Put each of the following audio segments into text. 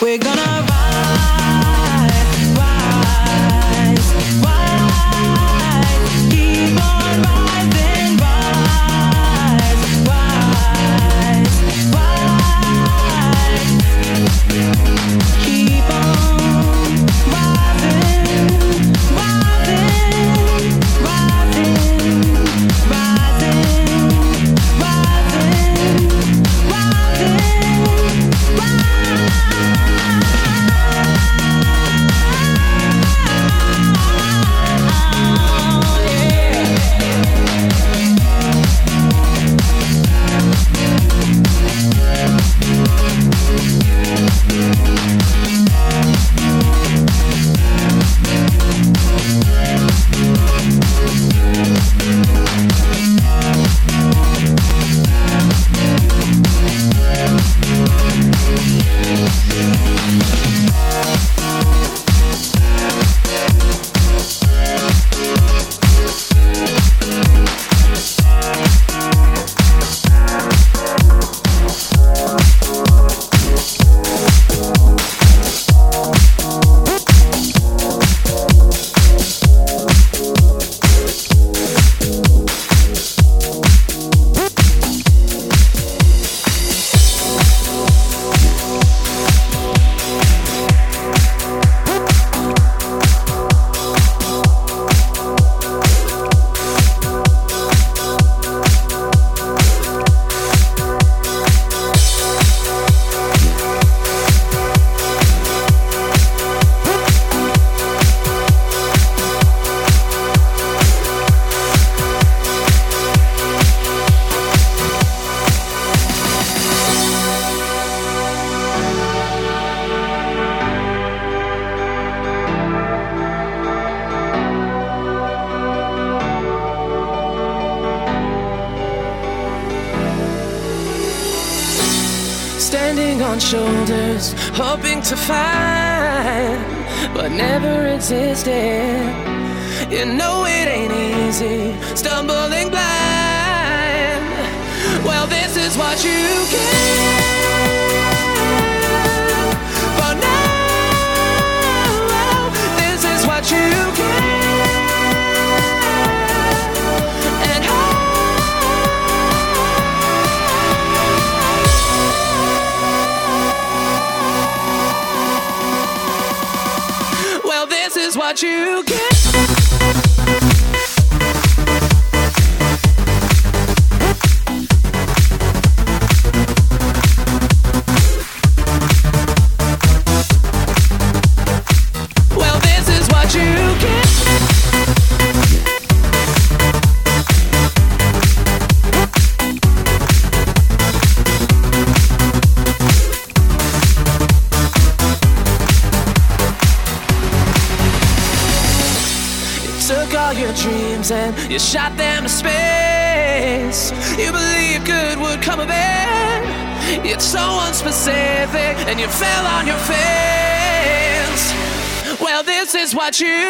We're about you.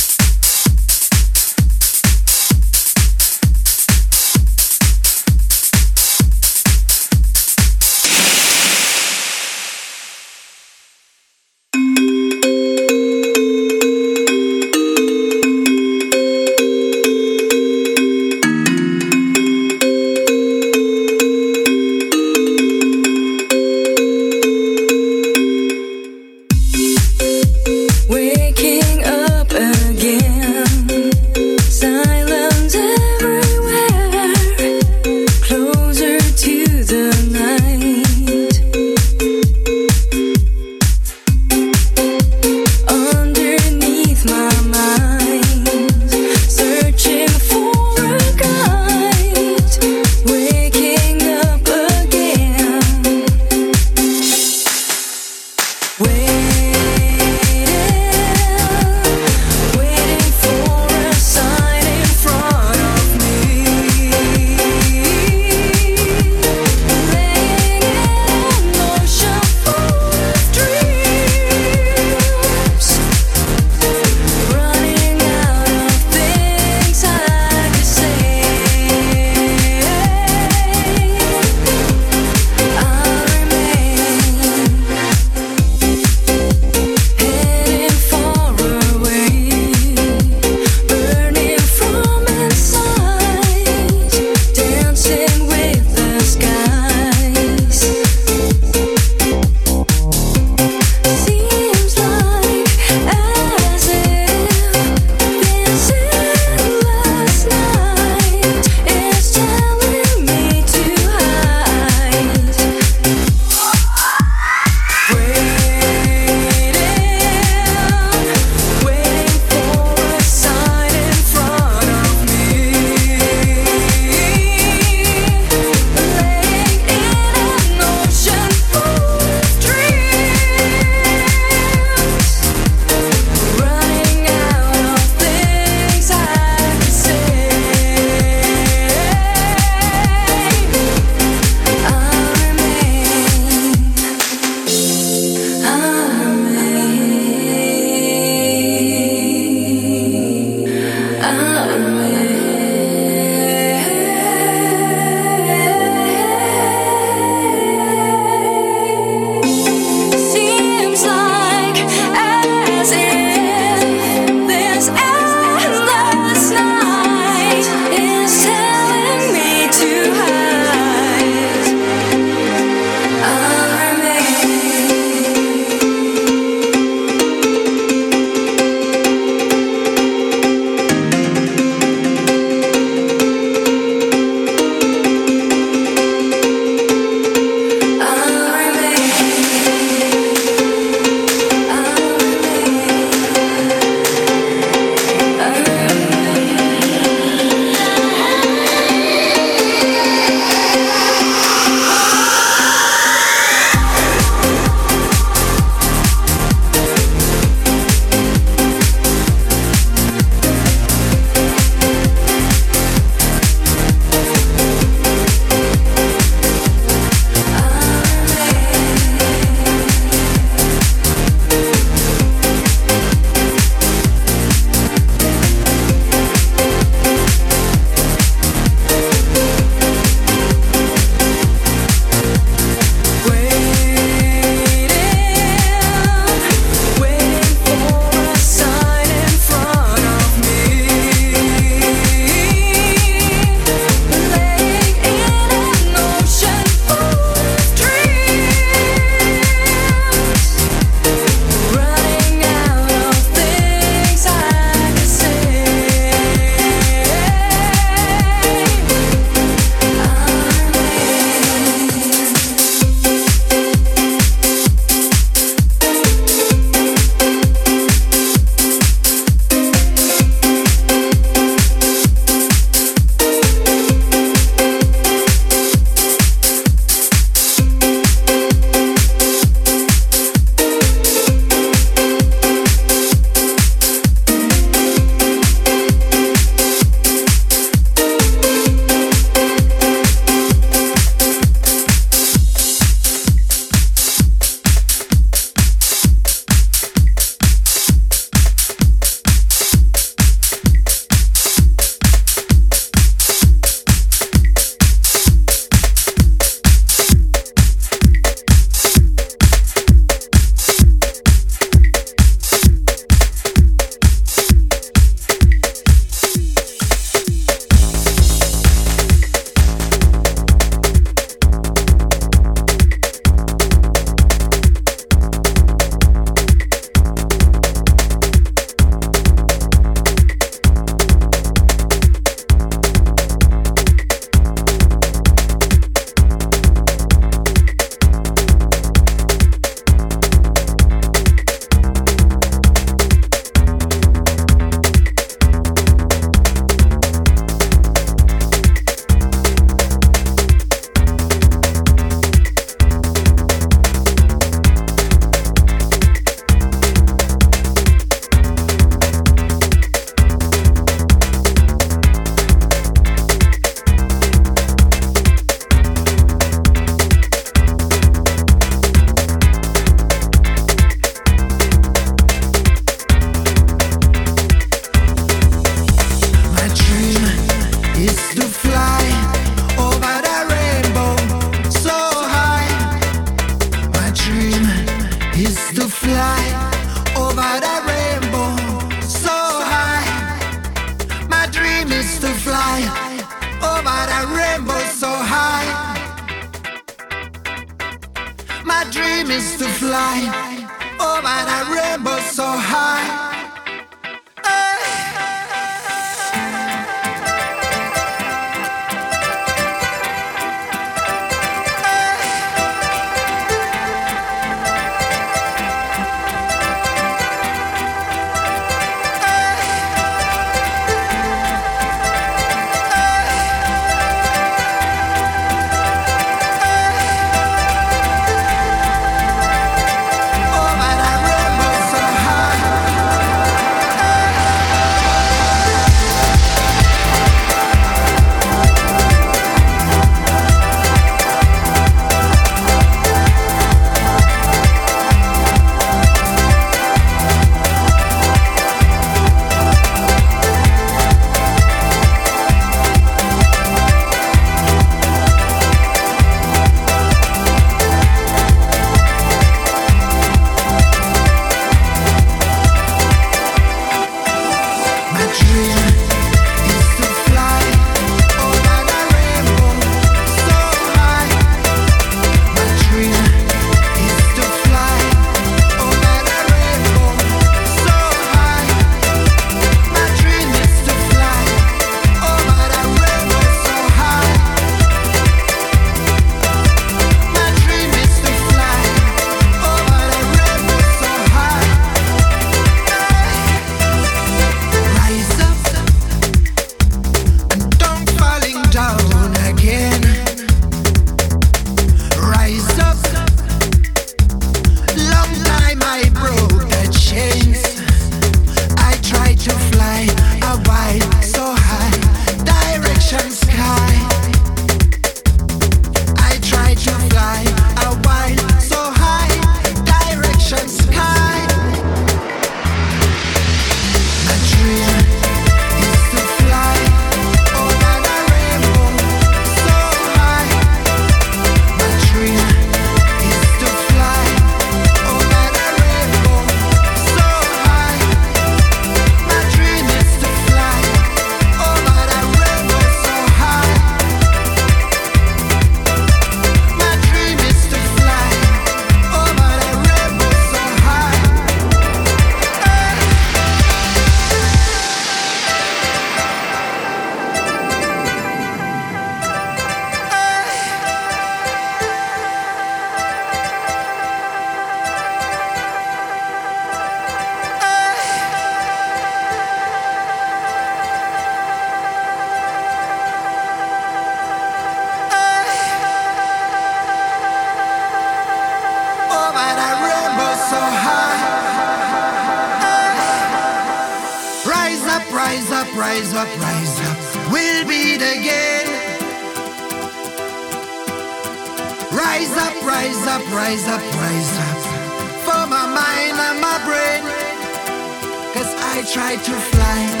I tried to fly.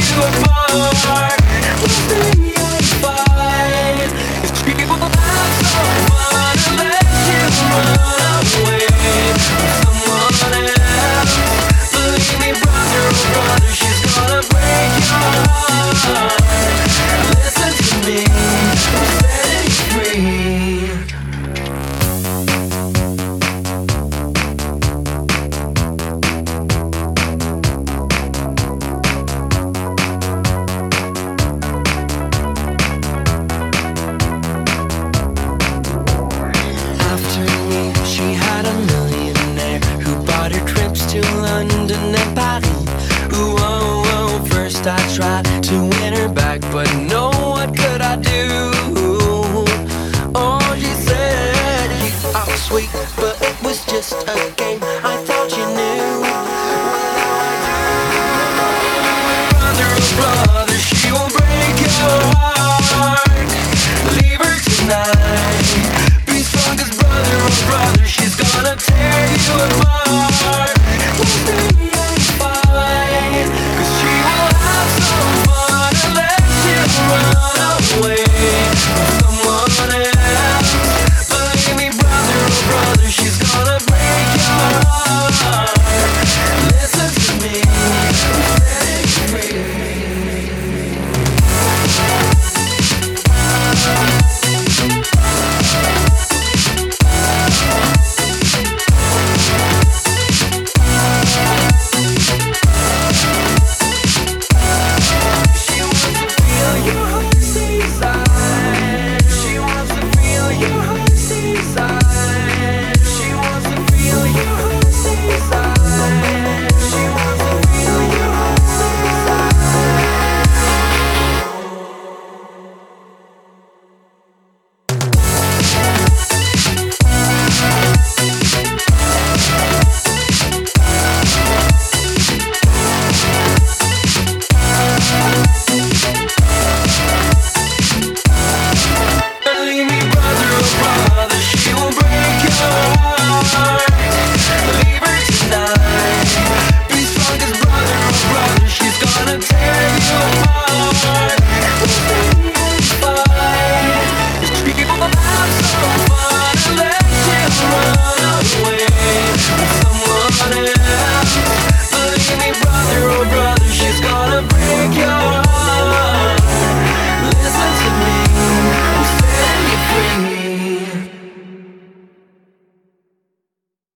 But